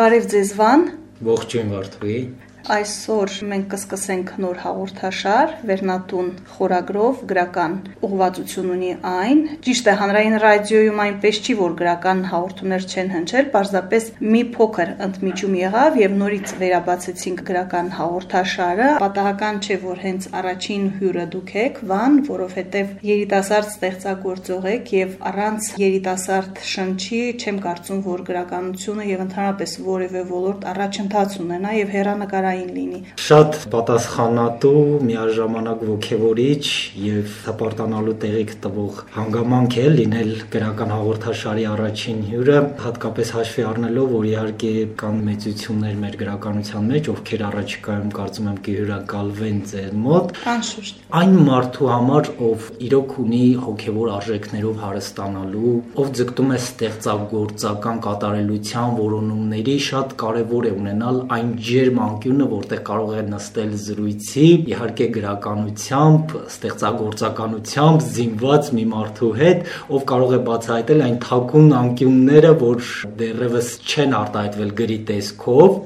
Բարև ձեզ Վան։ Ողջույն Վարդուհի։ Այսօր մենք կսկսենք նոր հաղորդաշար Վերնատուն խորագրով գրական ուղղվածություն ունի այն։ Ճիշտ է, հանրային ռադիոյում այնպես չի, որ գրական հաղորդումներ չեն հնչել, պարզապես մի փոքր ընդմիջում եղավ եւ նորից վերաբացեցինք գրական հաղորդաշարը։ Պատահական չէ, որ հենց առաջին հյուրը դուք եք, Վան, որովհետեւ երիտասարդ ստեղծագործող եք եւ առանց երիտասարդ շնչի չեմ կարծում, որ գրականությունը եւ ընդհանրապես որևէ ոլորտ առաջընթաց ունենա եւ հերանեկարային բնականային լինի։ Շատ պատասխանատու, միաժամանակ ողջևորիչ եւ հպարտանալու տեղիք տվող հանգամանք է լինել գրական հաղորդաշարի առաջին հյուրը, հատկապես հաշվի առնելով, որ իհարկե կան մեծություններ մեր գրականության մեջ, ովքեր առաջիկայում կարծում եմ կհյուրակալվեն ձեր մոտ։ Անշուշտ։ Այն մարդու համար, ով իրոք ունի հոգևոր արժեքներով հարստանալու, ով ձգտում է ստեղծագործական կատարելության որոնումների, շատ կարևոր է ունենալ այն ջերմ անկյունը, որտեղ կարող է նստել զրույցի, իհարկե գրականությամբ, ստեղծագործականությամբ զինված մի մարդու հետ, ով կարող է բացահայտել այն թակուն անկյունները, որ դեռևս չեն արտահայտվել գրի տեսքով,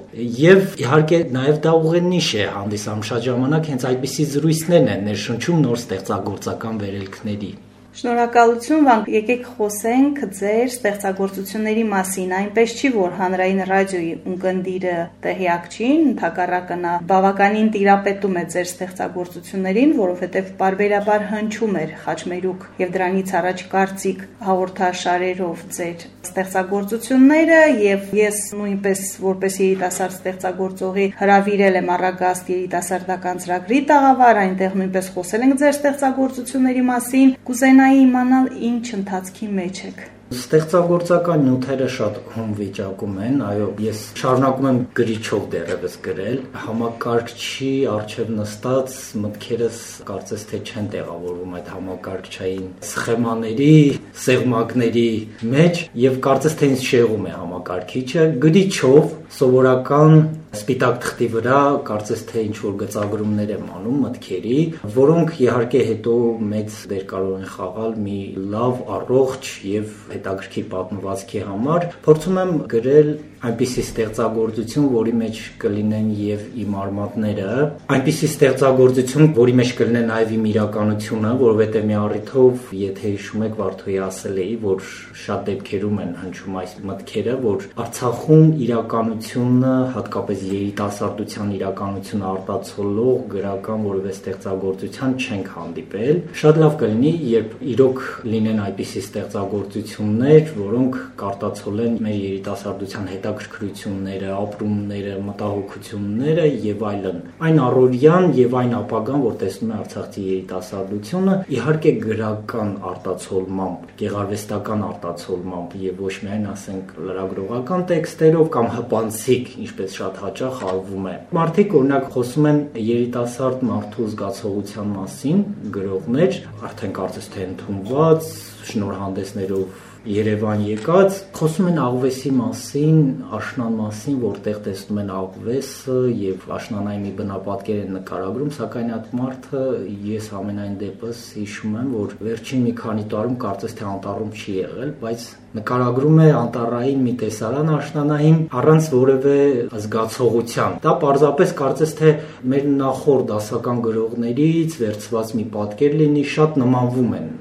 եւ իհարկե նաեւ դա ուղենիշ է հանդիսանում շատ ժամանակ հենց այդպիսի զրույցներն են ներշնչում նոր ստեղծագործական վերելքների։ Շնորհակալություն, Վան, եկեք խոսենք ձեր ստեղծագործությունների մասին։ Այնպես չի, որ հանրային ռադիոյի ունկնդիրը տեղյակ չի, ընդհակառակը նա բավականին տիրապետում է ձեր ստեղծագործություններին, որովհետև parberabar հնչում էր խաչմերուկ եւ դրանից առաջ կարծիք հաղորդաշարերով ձեր ստեղծագործությունները եւ ես նույնպես որպես երիտասարդ ստեղծագործողի հravirել եմ առագաստ երիտասարդական ծրագրի տաղավար, այնտեղ նույնպես խոսել ենք ձեր ստեղծագործությունների մասին։ Կուզենա կուզենայի իմանալ ինչ ընթացքի մեջ եք։ Ստեղծագործական նյութերը շատ հում վիճակում են, այո, ես շարունակում եմ գրիչով դեռևս գրել։ Համակարգչի արժև նստած մտքերս կարծես թե չեն տեղավորվում այդ համակարգչային սխեմաների, սեղմակների մեջ եւ կարծես թե ինձ շեղում է համակարգիչը։ Գրիչով սովորական սպիտակ թղթի վրա կարծես թե ինչ որ գծագրումներ եմ անում մտքերի, որոնք իհարկե հետո մեծ դեր կարող են խաղալ մի լավ, առողջ եւ հետաքրքիր պատմվածքի համար։ Փորձում եմ գրել այնպիսի ստեղծագործություն, որի մեջ կլինեն եւ իմ արմատները, այնպիսի ստեղծագործություն, որի մեջ կլինեն նաեւ իմ իրականությունը, որովհետեւ մի առիթով, եթե հիշում եք, Վարդոյի ասել էի, որ շատ դեպքերում են հնչում այս մտքերը, որ Արցախում իրականությունը, հատկապես երիտասարդության իրականությունը արտացոլող գրական որևէ ստեղծագործության չենք հանդիպել։ Շատ լավ կլինի, երբ իրոք լինեն այպիսի ստեղծագործություններ, որոնք կարտացոլեն մեր երիտասարդության հետա հետաքրքրությունները, ապրումները, մտահոգությունները եւ այլն։ Այն առօրյան եւ այն ապագան, որ տեսնում է Արցախի երիտասարդությունը, իհարկե գրական արտացոլմամբ, գեղարվեստական արտացոլմամբ եւ ոչ միայն ասենք լրագրողական տեքստերով կամ հպանցիկ, ինչպես շատ հաճախ արվում է։ Մարդիկ օրինակ խոսում են երիտասարդ մարդու զգացողության մասին, գրողներ, արդեն կարծես թե ընդունված շնորհանդեսներով Երևան եկած, խոսում են աղվեսի մասին, աշնան մասին, որտեղ տեսնում են աղվեսը եւ աշնանային մի բնապատկեր են նկարագրում, սակայն այդ մարդը ես ամենայն դեպս հիշում եմ, որ վերջին մի քանի տարում կարծես թե անտառում չի եղել, բայց նկարագրում է անտառային մի տեսարան աշնանային առանց որևէ զգացողության։ Դա պարզապես կարծես թե մեր նախորդ դասական գրողներից վերցված մի պատկեր լինի, շատ նմանվում են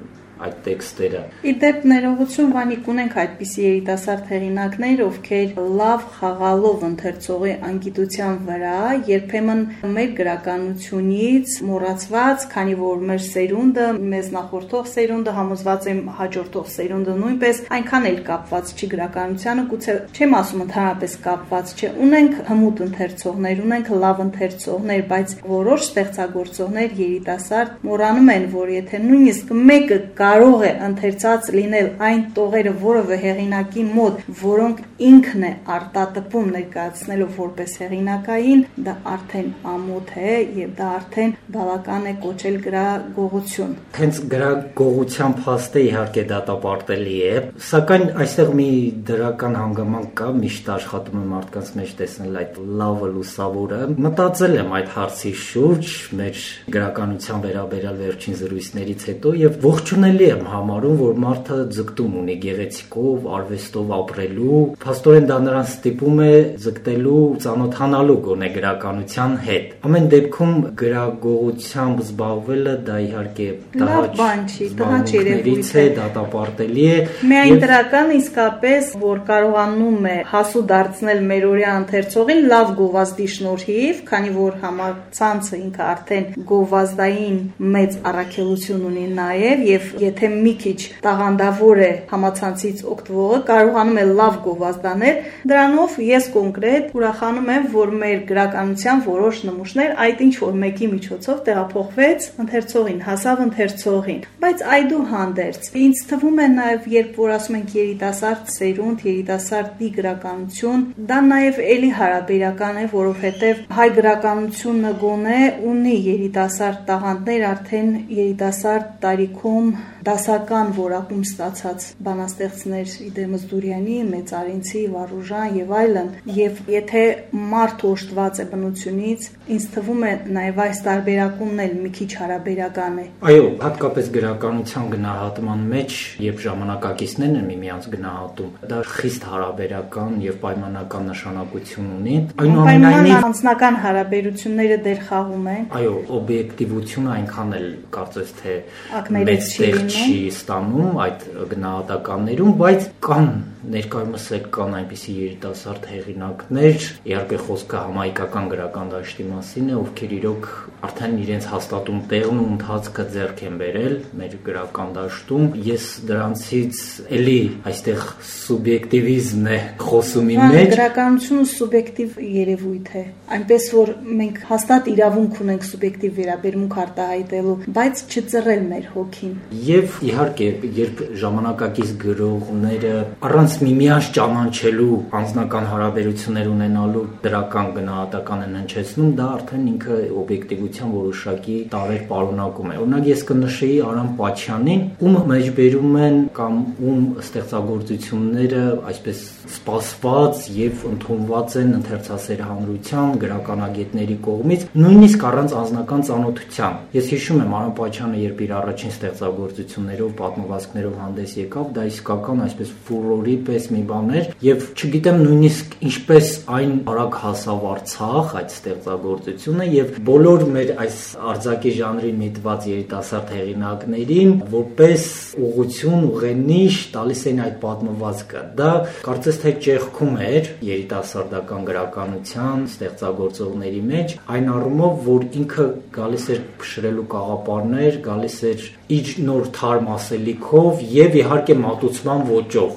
այդ տեքստերը։ Իդեպ ներողություն Վանիկ ունենք այդպիսի երիտասարդ հեղինակներ, ովքեր լավ խաղալով ընթերցողի անկիտության վրա երբեմն մեր գրականությունից մոռացված, քանի որ մեր սերունդը, մեզ նախորդող սերունդը համոզված եմ հաջորդող սերունդը նույնպես այնքան էլ կապված չի գրականությանը, գուցե չեմ ասում ընդհանրապես կապված չէ։ Ունենք հմուտ ընթերցողներ, ունենք լավ ընթերցողներ, բայց որոշ ստեղծագործողներ երիտասարդ մոռանում են, որ եթե նույնիսկ մեկը կա կարող է ընթերցած լինել այն տողերը որևէ հեղինակի մոտ, որոնք ինքն է արտատպում ներկայացնելով որպես հեղինակային, դա արդեն ամոթ է եւ դա արդեն բավական է կոչել գրագողություն։ Հենց գրագողության փաստը իհարկե դատապարտելի է, սակայն այստեղ մի դրական հանգամանք կա, միշտ աշխատում եմ մարդկանց մեջ տեսնել այդ լավը լուսավորը։ Մտածել եմ այդ հարցի շուրջ մեր գրականության վերաբերյալ վերջին զրույցներից հետո եւ ողջունելի կարելի եմ համարում, որ մարդը ձգտում ունի գեղեցիկով, արվեստով ապրելու, փաստորեն դա նրան ստիպում է ձգտելու, ծանոթանալու գոնե գրականության հետ։ Ամեն դեպքում գրագողությամբ զբաղվելը դա իհարկե տհաճ բան չի, տհաճ երևույթ է, դատապարտելի է։ Միայն դրական իսկապես, որ կարողանում է հասու դարձնել մեր օրյա ընթերցողին լավ գովազդի շնորհիվ, քանի որ համացանցը ինքը արդեն գովազդային մեծ առաքելություն ունի նաև եւ եթե մի քիչ տաղանդավոր է համացանցից օգտվողը, կարողանում է լավ գովազդանել, դրանով ես կոնկրետ ուրախանում եմ, որ մեր գրականության որոշ նմուշներ այդ ինչ որ մեկի միջոցով տեղափոխվեց ընթերցողին, հասավ ընթերցողին։ Բայց այդուհանդերձ ինձ թվում է նաև երբ որ ասում ենք երիտասարդ սերունդ, երիտասարդի գրականություն, դա նաև էլի հարաբերական է, որովհետև հայ գրականությունը գոնե ունի երիտասարդ տաղանդներ արդեն երիտասարդ տարիքում դասական որակում ստացած բանաստեղծներ իդեմս Դուրյանի, Մեծարինցի, Վարուժան եւ այլն, եւ եթե մարդ օժտված է բնությունից, ինձ թվում է նաեւ այս տարբերակումն էլ մի քիչ հարաբերական է։ Այո, հատկապես գրականության գնահատման մեջ, երբ ժամանակակիցներն են միմյանց գնահատում, դա խիստ հարաբերական եւ պայմանական նշանակություն ունի։ Այնուամենայնիվ անձնական հարաբերությունները դեր խաղում են։ Այո, օբյեկտիվությունը այնքան էլ կարծես թե մեծ չի չի ստանում այդ գնահատականներում, բայց կան ներկայումս է կան այնպիսի երիտասարդ հեղինակներ, իհարկե խոսքը համայկական գրական դաշտի մասին է, ովքեր իրոք արդեն իրենց հաստատում տեղն ու ընթացքը ձեռք են բերել մեր գրական դաշտում։ Ես դրանցից էլի այստեղ սուբյեկտիվիզմն է խոսում իմ մեջ։ Գրականությունը սուբյեկտիվ երևույթ է, այնպես որ մենք հաստատ իրավունք ունենք սուբյեկտիվ վերաբերմունք արտահայտելու, բայց չծռել մեր հոգին։ Եվ իհարկե, երբ ժամանակակից գրողները առանց միմյանց ճանաչելու անձնական հարաբերություններ ունենալու դրական գնահատական են հնչեցնում, դա արդեն ինքը օբյեկտիվության որոշակի տարեր պարունակում է։ Օրինակ ես կնշեի Արամ Պաչյանին, ում մեջբերում են կամ ում ստեղծագործությունները այսպես սպասված եւ ընդունված են ընթերցասեր հանրության գրականագետների կողմից, նույնիսկ առանց անձնական ծանոթության։ Ես հիշում եմ Արամ Պաչյանը, երբ իր առաջին ստեղծագործություններով, պատմվածքներով հանդես եկավ, դա իսկական այսպես ֆուրորի պես մի բան էր եւ չգիտեմ նույնիսկ ինչպես այն արագ հասավ Արցախ այդ ստեղծագործությունը եւ բոլոր մեր այս արձակի ժանրին միտված երիտասարդ հեղինակներին որպես ուղություն, ուղենիշ տալիս են այդ պատմվածքը։ Դա կարծես թե ճեղքում էր երիտասարդական գրականության ստեղծագործողների մեջ այն առումով, որ ինքը գալիս էր փշրելու կաղապարներ, գալիս էր իր նոր թարմ ասելիքով եւ իհարկե մատուցման ոճով։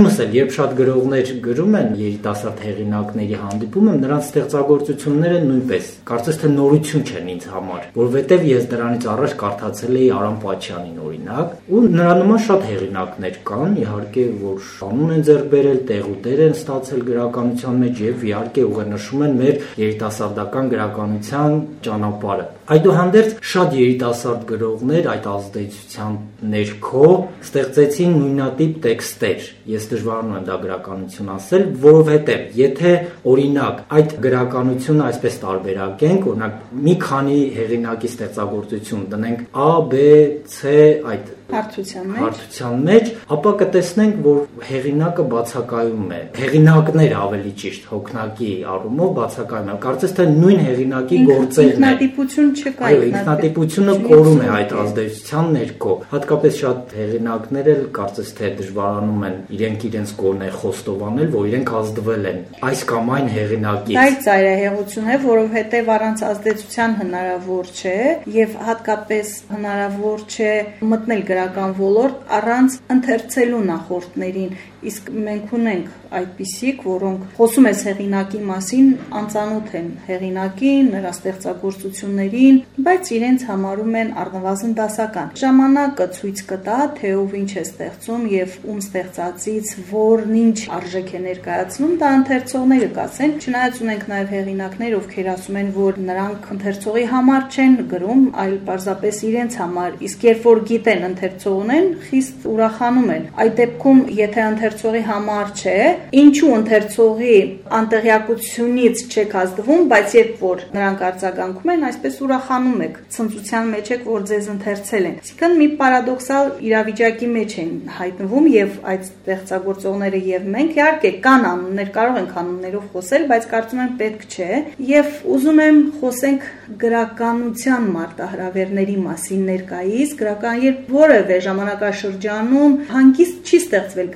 Ներկայումս էլ երբ շատ գրողներ գրում են երիտասարդ հեղինակների հանդիպում եմ, նրանց ստեղծագործությունները նույնպես կարծես թե նորություն չեն ինձ համար, որովհետեւ ես դրանից առաջ կարդացել էի Արամ Պաչյանին օրինակ, ու նրա նման շատ հեղինակներ կան, իհարկե, որ անուն են ձեռք բերել, տեղուտեր են ստացել գրականության մեջ եւ իհարկե ուղենշում են մեր երիտասարդական գրականության ճանապարհը։ Այդուհանդերձ շատ երիտասարդ գրողներ այդ ազդեցության ներքո ստեղծեցին նույնատիպ տեքստեր։ Ես դժվարանում եմ դա գրականություն ասել, որովհետև եթե օրինակ այդ գրականությունը այսպես տարբերակենք, օրինակ մի քանի հեղինակի ստեղծագործություն դնենք A, B, C այդ հարթության մեջ. հարթության մեջ, ապա կտեսնենք, որ հեղինակը բացակայում է։ Հեղինակներ ավելի ճիշտ հոգնակի առումով բացակայում են։ Կարծես թե նույն հեղինակի գործերն են։ Ինքնատիպություն չկա։ Այո, ինքնատիպությունը կորում է այդ ազդեցության ներքո։ Հատկապես շատ հեղինակներ էլ կարծես թե դժվարանում են իրենք իրենց կողմը խոստովանել, որ իրենք ազդվել են այս կամ այն հեղինակից։ Դա ծայրահեղություն է, որովհետև առանց ազդեցության հնարավոր չէ եւ հատկապես հնարավոր չէ մտնել գրական ոլորտ առանց ընթերցելու նախորդներին իսկ մենք ունենք այդպիսիք, որոնք խոսում ես հեղինակի մասին, անծանոթ են հեղինակին, նրա ստեղծագործություններին, բայց իրենց համարում են առնվազն դասական։ Ժամանակը ցույց կտա, թե ով ինչ է ստեղծում եւ ում ստեղծածից որն ինչ արժեք է ներկայացնում, դա ընթերցողները կասեն։ Չնայած ունենք նաեւ հեղինակներ, ովքեր ասում են, որ նրանք ընթերցողի համար չեն գրում, այլ պարզապես իրենց համար, իսկ երբ որ գիտեն ընթերցողն են, խիստ ուրախանում են։ Այդ դեպքում, եթե ընթերցողի համար չէ, ինչու ընթերցողի անտեղյակությունից չեք ազդվում, բայց երբ որ նրանք արձագանքում են, այսպես ուրախանում եք, ցնծության մեջ եք, որ ձեզ ընթերցել են։ Այսինքն մի պարադոքսալ իրավիճակի մեջ են հայտնվում եւ այդ ստեղծագործողները եւ մենք իհարկե կան անուններ, կարող ենք անուններով խոսել, բայց կարծում եմ պետք չէ եւ ուզում եմ խոսենք գրականության մարտահրավերների մասին ներկայիս, գրական երբ որևէ ժամանակաշրջանում հանգիստ չի ստեղծվել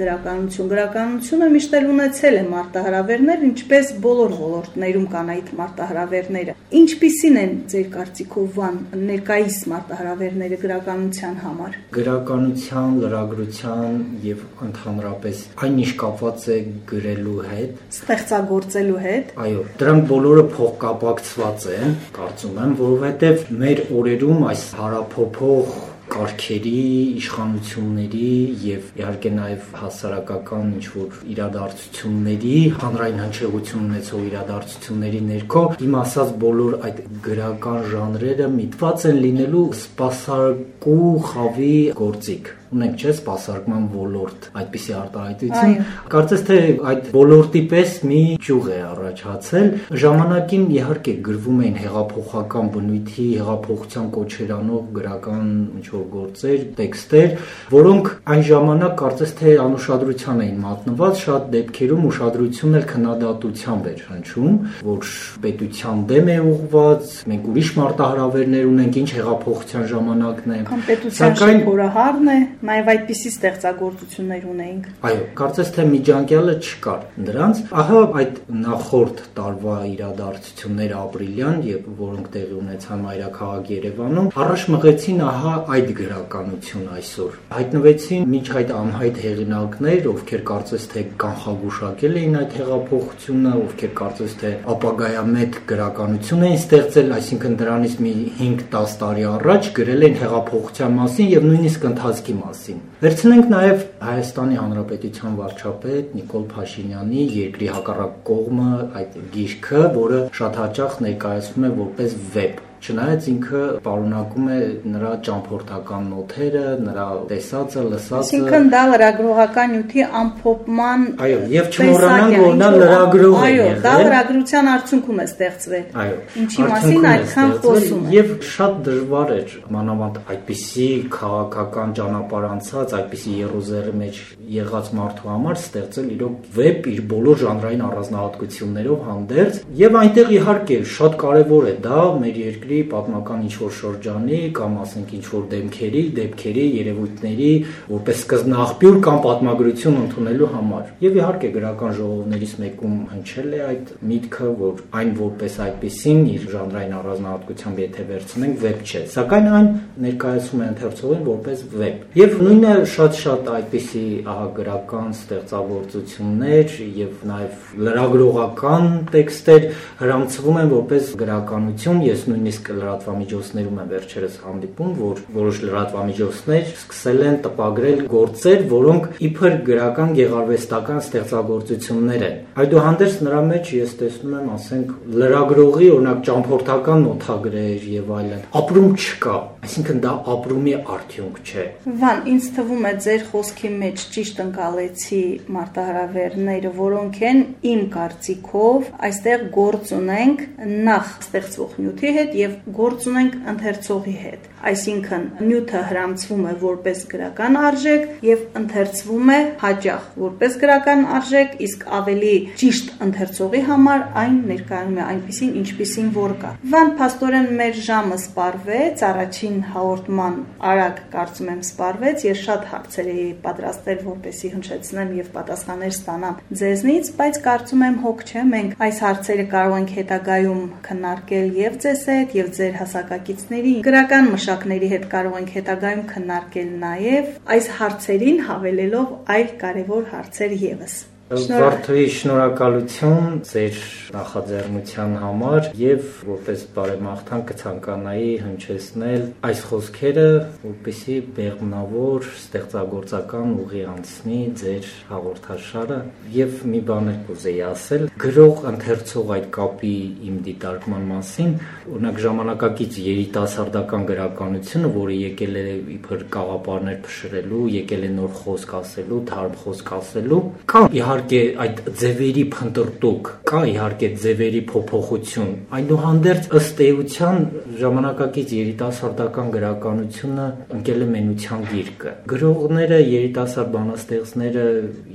գրականություն, գրականությունը միշտ էլ ունեցել է մարտահրավերներ, ինչպես բոլոր ոլորտներում կան այդ մարտահրավերները։ Ինչպիսին են ձեր կարծիքով վան ներկայիս մարտահրավերները գրականության համար։ Գրականության, լրագրության եւ ընդհանրապես այն ինչ կապված է գրելու հետ, ստեղծագործելու հետ։ Այո, դրանք բոլորը փոխկապակցված են, կարծում եմ, որովհետեւ մեր օրերում այս հարափոփող կարգերի, իշխանությունների եւ իհարկե նաեւ հասարակական ինչ որ իրադարձությունների, հանրային հնչեղություն ունեցող իրադարձությունների ներքո իմ ասած բոլոր այդ գրական ժանրերը միտված են լինելու սպասարկու խավի գործիք ունենք չէ սպասարկման ոլորտ այդպիսի արտահայտություն կարծես թե այդ ոլորտի պես մի ճյուղ է առաջացել ժամանակին իհարկե գրվում էին հեղափոխական բնույթի հեղափոխության կոչերանով գրական ինչ որ գործեր տեքստեր որոնք այն ժամանակ կարծես թե անուշադրության էին մատնված շատ դեպքերում ուշադրությունն էլ քննադատությամբ էր հնչում որ պետության դեմ է ուղված մենք ուրիշ մարտահրավերներ ունենք ինչ հեղափոխության ժամանակն է պետության շփորահարն է Նաև այդպիսի ստեղծագործություններ ունեինք։ Այո, կարծես թե միջանկյալը չկար դրանց։ Ահա այդ նախորդ տարվա իրադարձությունները ապրիլյան, եւ որոնք տեղի ունեցան Մայրաքաղաք Երևանում, առաջ մղեցին ահա այդ գրականություն այսօր։ Հայտնվեցին միջ այդ անհայտ հեղինակներ, ովքեր կարծես թե կանխագուշակել էին այդ հեղափոխությունը, ովքեր կարծես թե ապագայամետ գրականություն էին ստեղծել, այսինքն դրանից մի 5-10 տարի առաջ գրել են հեղափոխության մասին եւ նույնիսկ ընթացքի մասին։ Վերցնենք նաեւ Հայաստանի Հանրապետության վարչապետ Նիկոլ Փաշինյանի երկրի հակառակ կողմը այդ գիրքը, որը շատ հաճախ ներկայացվում է որպես վեբ Չնայած ինքը պարունակում է նրա ճամփորդական նոթերը, նրա տեսածը, լսածը։ Այսինքն դա լրագրողական նյութի ամփոփման Այո, եւ չմոռանանք, որ նա լրագրող է Այո, դա լրագրության արդյունքում է ստեղծվել։ Այո։ Ինչի մասին այդքան խոսում է։ Եվ շատ դժվար էր մանավանդ այդպիսի քաղաքական ճանապարհ անցած, այդպիսի երոզերի մեջ եղած մարդու համար ստեղծել իրոք վեբ իր բոլոր ժանրային առանձնահատկություններով հանդերձ եւ այնտեղ իհարկե շատ կարեւոր է դա մեր երկրի երկրի պատմական ինչ-որ շրջանի կամ ասենք ինչ-որ դեմքերի, դեպքերի, երևույթների որպես սկզբնաղբյուր կամ պատմագրություն ընդունելու համար։ Եվ իհարկե գրական ժողովներից մեկում հնչել է այդ միտքը, որ այն որպես այդպեսին իր ժանրային առանձնահատկությամբ եթե վերցնենք, վեբ չէ, սակայն այն ներկայացում է ընթերցողին որպես վեբ։ Եվ նույնը շատ-շատ այդպիսի ահա գրական ստեղծագործություններ եւ նաեւ լրագրողական տեքստեր հрамցվում են որպես գրականություն։ Ես նույնիսկ իսկ լրատվամիջոցներում են վերջերս հանդիպում, որ որոշ լրատվամիջոցներ սկսել են տպագրել գործեր, որոնք իբր գրական գեղարվեստական ստեղծագործություններ են։ Այդուհանդերձ նրա մեջ ես տեսնում եմ, ասենք, լրագրողի օրինակ ճամփորդական նոթագրեր եւ այլն։ Ապրում չկա, այսինքն դա ապրումի արդյունք չէ։ Վան, ինձ թվում է ձեր խոսքի մեջ ճիշտ ընկալեցի մարտահրավերները, որոնք են իմ կարծիքով այստեղ գործ ունենք նախ ստեղծվող նյութի հետ եւ գործ ունենք ընթերցողի հետ այսինքն նյութը հрамծվում է որպես գրական արժեք եւ ընթերցվում է հաճախ որպես գրական արժեք, իսկ ավելի ճիշտ ընթերցողի համար այն ներկայանում է այնպեսին, ինչպեսին որ կա։ Վան Փաստորեն մեր ժամը սպառվեց, առաջին հաղորդման արագ կարծում եմ սպառվեց, ես շատ հարցեր էի պատրաստել, որպեսի հնչեցնեմ եւ պատասխաններ ստանամ ձեզնից, բայց կարծում եմ հոգ չէ, մենք այս հարցերը կարող ենք հետագայում քննարկել եւ ձեզ հետ եւ ձեր հասակակիցների գրական մշակ որոշակների հետ կարող ենք հետագայում քննարկել նաև այս հարցերին հավելելով այլ կարևոր հարցեր եւս։ Վարդուի շնորհակալություն ձեր նախաձեռնության համար եւ որպես բարեմաղթան կցանկանայի հնչեցնել այս խոսքերը, որպեսի բեղմնավոր ստեղծագործական ուղի անցնի ձեր հաղորդաշարը եւ մի բան էլ կուզեի ասել գրող ընթերցող այդ կապի իմ դիտարկման մասին օրինակ ժամանակակից երիտասարդական գրականությունը, որը եկել է իբր կաղապարներ փշրելու, եկել է նոր խոսք ասելու, թարմ խոսք ասելու, կամ իհարկե իհարկե այդ ձևերի փնտրտուք, կա իհարկե ձևերի փոփոխություն։ Այնուհանդերձ ըստ էության ժամանակակից երիտասարդական գրականությունը ընկել է մենության գիրկը։ Գրողները, երիտասարդ բանաստեղծները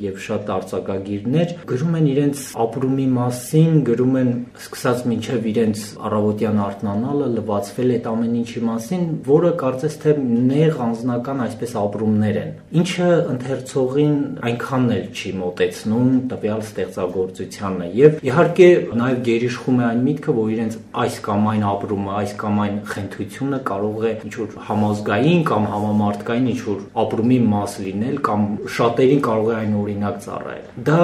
եւ շատ արձակագիրներ գրում են իրենց ապրումի մասին, գրում են սկսած մինչև իրենց առավոտյան արթնանալը, լվացվել այդ ամեն ինչի մասին, որը կարծես թե նեղ անձնական այսպես ապրումներ են։ Ինչը ընթերցողին այնքան էլ չի մոտեցնում դառնում տվյալ ստեղծագործությանը եւ իհարկե նաեւ գերիշխում է այն միտքը, որ իրենց այս կամ այն ապրումը, այս կամ այն խնդրությունը կարող է ինչ որ համազգային կամ համամարտկային ինչ որ ապրումի մաս լինել կամ շատերին կարող է այն օրինակ ծառայել։ Դա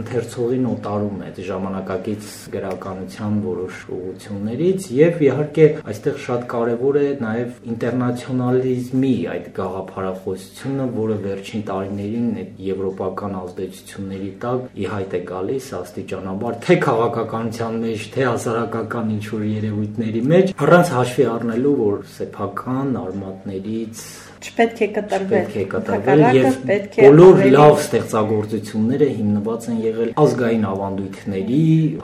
ընթերցողին օտարում է ժամանակակից գրականության որոշ ուղություններից եւ իհարկե այստեղ շատ կարեւոր է նաեւ ինտերնացիոնալիզմի այդ գաղափարախոսությունը, որը վերջին տարիներին եվրոպական ազդեցությունների ծրագրի տակ ի հայտ է գալիս աստիճանաբար թե քաղաքականության մեջ, թե հասարակական ինչ որ երևույթների մեջ, առանց հաշվի առնելու, որ սեփական արմատներից չպետք է կտրվել։ Պետք է կտրվել եւ բոլոր լավ ստեղծագործությունները հիմնված են եղել ազգային ավանդույթների,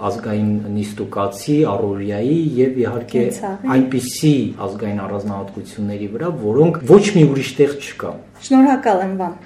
ազգային նիստուկացի, առորիայի եւ իհարկե այնպիսի ազգային առանձնահատկությունների վրա, որոնք ոչ մի ուրիշ տեղ չկան։ Շնորհակալ եմ, Վան։